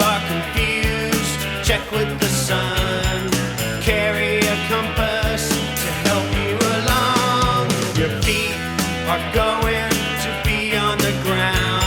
are confused, check with the sun. Carry a compass to help you along. Your feet are going to be on the ground.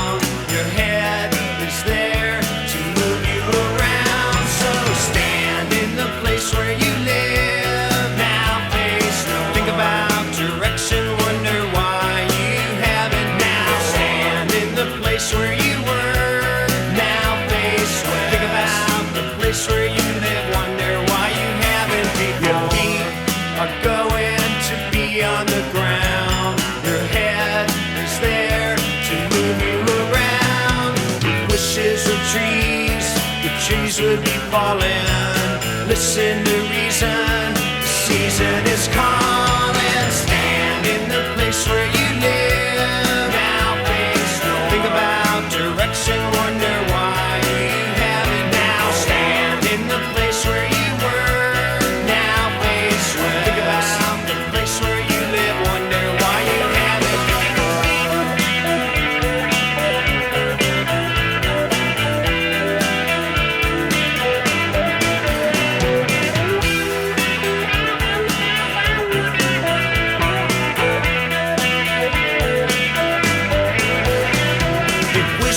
Place where you were. Now face west. Think about the place where you live, wonder why you haven't before. Your feet are going to be on the ground. Your head is there to move you around. If wishes were trees, the trees would be falling. Listen to reason, the season is calling.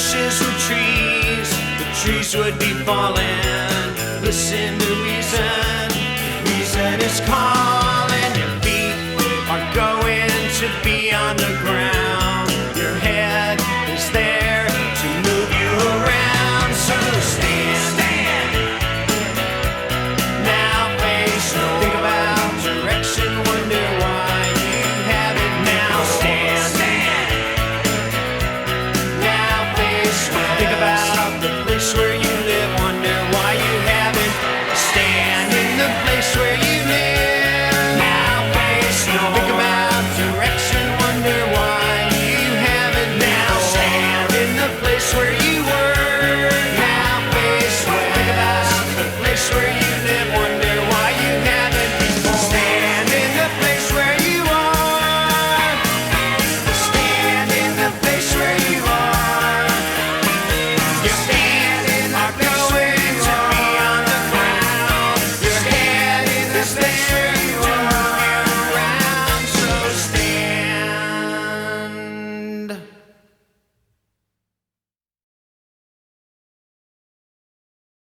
Wishes were trees, the trees would be falling. Listen